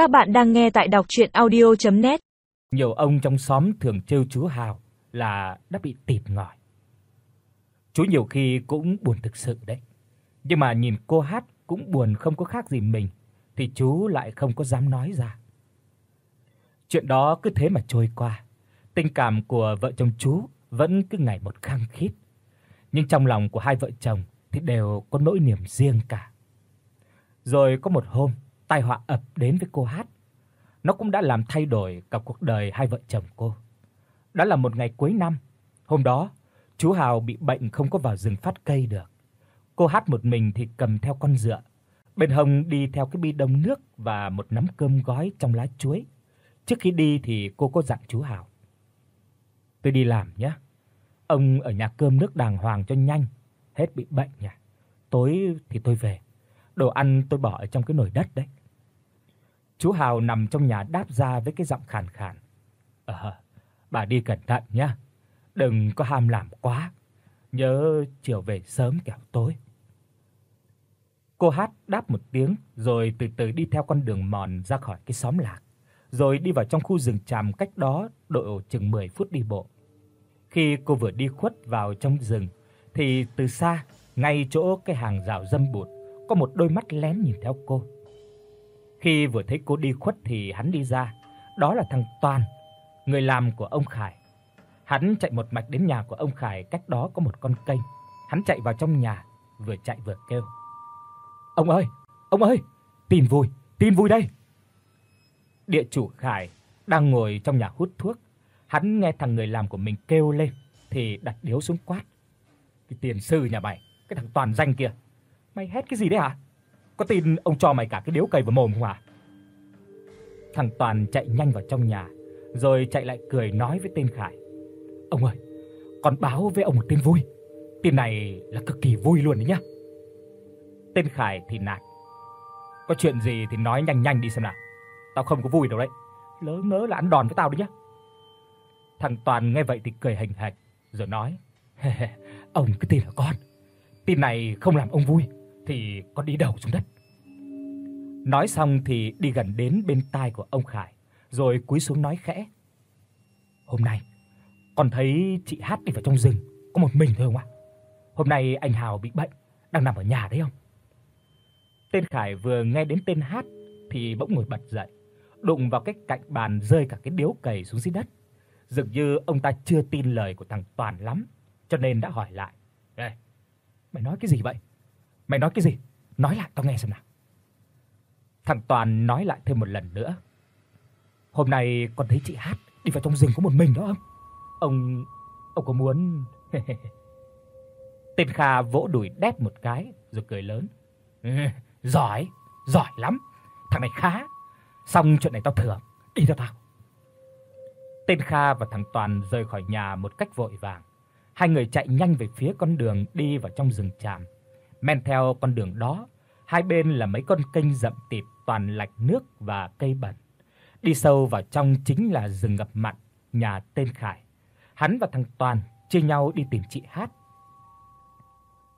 Các bạn đang nghe tại đọc audio net Nhiều ông trong xóm thường trêu chú Hào là đã bị tịt ngòi. Chú nhiều khi cũng buồn thực sự đấy. Nhưng mà nhìn cô hát cũng buồn không có khác gì mình thì chú lại không có dám nói ra. Chuyện đó cứ thế mà trôi qua. Tình cảm của vợ chồng chú vẫn cứ ngày một khăng khít. Nhưng trong lòng của hai vợ chồng thì đều có nỗi niềm riêng cả. Rồi có một hôm, tai họa ập đến với cô Hát. Nó cũng đã làm thay đổi cả cuộc đời hai vợ chồng cô. Đó là một ngày cuối năm. Hôm đó, chú Hào bị bệnh không có vào rừng phát cây được. Cô Hát một mình thì cầm theo con dựa, bên hông đi theo cái bi đông nước và một nắm cơm gói trong lá chuối. Trước khi đi thì cô có dặn chú Hào: "Tôi đi làm nhé. Ông ở nhà cơm nước đàng hoàng cho nhanh, hết bị bệnh nhỉ. Tối thì tôi về. Đồ ăn tôi bỏ ở trong cái nồi đất đấy." Chú Hào nằm trong nhà đáp ra với cái giọng khàn khàn. "Ờ, bà đi cẩn thận nhé. Đừng có ham làm quá. Nhớ chiều về sớm kẻo tối." Cô Hát đáp một tiếng rồi từ từ đi theo con đường mòn ra khỏi cái xóm lạc, rồi đi vào trong khu rừng tràm cách đó độ chừng 10 phút đi bộ. Khi cô vừa đi khuất vào trong rừng thì từ xa, ngay chỗ cái hàng rào dâm bụt, có một đôi mắt lén nhìn theo cô. Khi vừa thấy cô đi khuất thì hắn đi ra, đó là thằng Toàn, người làm của ông Khải. Hắn chạy một mạch đến nhà của ông Khải, cách đó có một con kênh. Hắn chạy vào trong nhà, vừa chạy vừa kêu: "Ông ơi, ông ơi, tin vui, tin vui đây." Địa chủ Khải đang ngồi trong nhà hút thuốc, hắn nghe thằng người làm của mình kêu lên thì đặt điếu xuống quát: "Cái tiền sư nhà mày, cái thằng toàn danh kia, mày hét cái gì đấy hả? Có tin ông cho mày cả cái điếu cày vào mồm không à? Thằng Toàn chạy nhanh vào trong nhà, rồi chạy lại cười nói với tên Khải: "Ông ơi, con báo với ông một tin vui. Tin này là cực kỳ vui luôn đấy nhá." Tên Khải thì nạt: "Có chuyện gì thì nói nhanh nhanh đi xem nào. Tao không có vui đâu đấy. Lỡ ngớ là ăn đòn với tao đấy nhá." Thằng Toàn nghe vậy thì cười hình hạch rồi nói: "Ông cứ tin là con. Tin này không làm ông vui thì con đi đầu xuống đất." Nói xong thì đi gần đến bên tai của ông Khải, rồi cúi xuống nói khẽ: "Hôm nay con thấy chị Hát đi vào trong rừng có một mình thôi không ạ? Hôm nay anh Hào bị bệnh, đang nằm ở nhà đấy không?" Tên Khải vừa nghe đến tên Hát thì bỗng ngồi bật dậy, đụng vào cái cạnh bàn rơi cả cái điếu cày xuống dưới đất. Dường như ông ta chưa tin lời của thằng Toàn lắm, cho nên đã hỏi lại: "Ê, mày nói cái gì vậy? Mày nói cái gì? Nói lại tao nghe xem nào." Thằng Toàn nói lại thêm một lần nữa. "Hôm nay con thấy chị Hát đi vào trong rừng có một mình đó ông. Ông ông có muốn?" Tên Kha vỗ đùi đét một cái rồi cười lớn. "Giỏi, giỏi lắm. Thằng này khá. Xong chuyện này tao thưởng, đi theo tao." Tên Kha và thằng Toàn rời khỏi nhà một cách vội vàng. Hai người chạy nhanh về phía con đường đi vào trong rừng tràm. Men theo con đường đó, hai bên là mấy con kênh rậm tịt toàn lạch nước và cây bẩn. Đi sâu vào trong chính là rừng ngập mặn nhà tên Khải. Hắn và thằng Toàn chia nhau đi tìm chị Hát.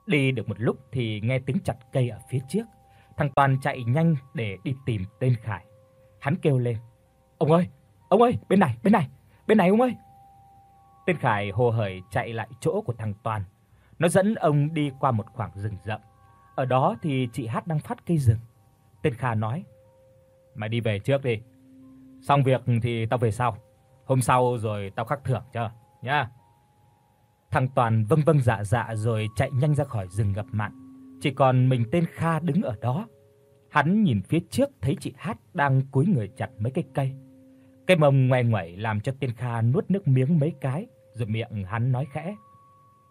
Đi được một lúc thì nghe tiếng chặt cây ở phía trước. Thằng Toàn chạy nhanh để đi tìm tên Khải. Hắn kêu lên: "Ông ơi, ông ơi, bên này, bên này, bên này ông ơi." Tên Khải hồ hởi chạy lại chỗ của thằng Toàn. Nó dẫn ông đi qua một khoảng rừng rậm. Ở đó thì chị Hát đang phát cây rừng. Tên Kha nói: "Mày đi về trước đi. Xong việc thì tao về sau. Hôm sau rồi tao khắc thưởng cho nhá." Thằng Toàn vâng vâng dạ dạ rồi chạy nhanh ra khỏi rừng ngập mặn. Chỉ còn mình tên Kha đứng ở đó. Hắn nhìn phía trước thấy chị Hát đang cúi người chặt mấy cây cây. Cái mông ngoe ngoẩy làm cho tên Kha nuốt nước miếng mấy cái, rồi miệng hắn nói khẽ: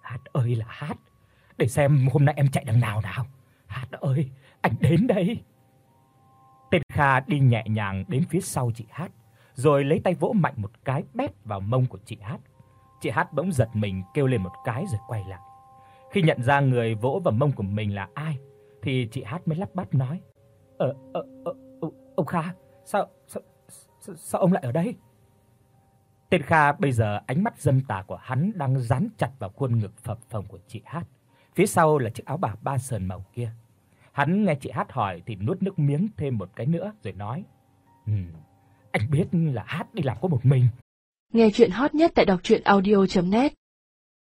"Hát ơi là Hát, để xem hôm nay em chạy đằng nào nào. Hát ơi, anh đến đây." Tên Kha đi nhẹ nhàng đến phía sau chị Hát, rồi lấy tay vỗ mạnh một cái bét vào mông của chị Hát. Chị Hát bỗng giật mình kêu lên một cái rồi quay lại. Khi nhận ra người vỗ vào mông của mình là ai thì chị Hát mới lắp bắp nói: "Ờ ờ ờ ừ, ông Kha, sao sao sao, sao ông lại ở đây?" Tên Kha bây giờ ánh mắt dâm tà của hắn đang dán chặt vào khuôn ngực phập phồng của chị Hát. Phía sau là chiếc áo bà ba sờn màu kia. Hắn nghe chị Hát hỏi thì nuốt nước miếng thêm một cái nữa rồi nói: Ừ, anh biết là Hát đi làm có một mình. Nghe truyện hot nhất tại đọc audio net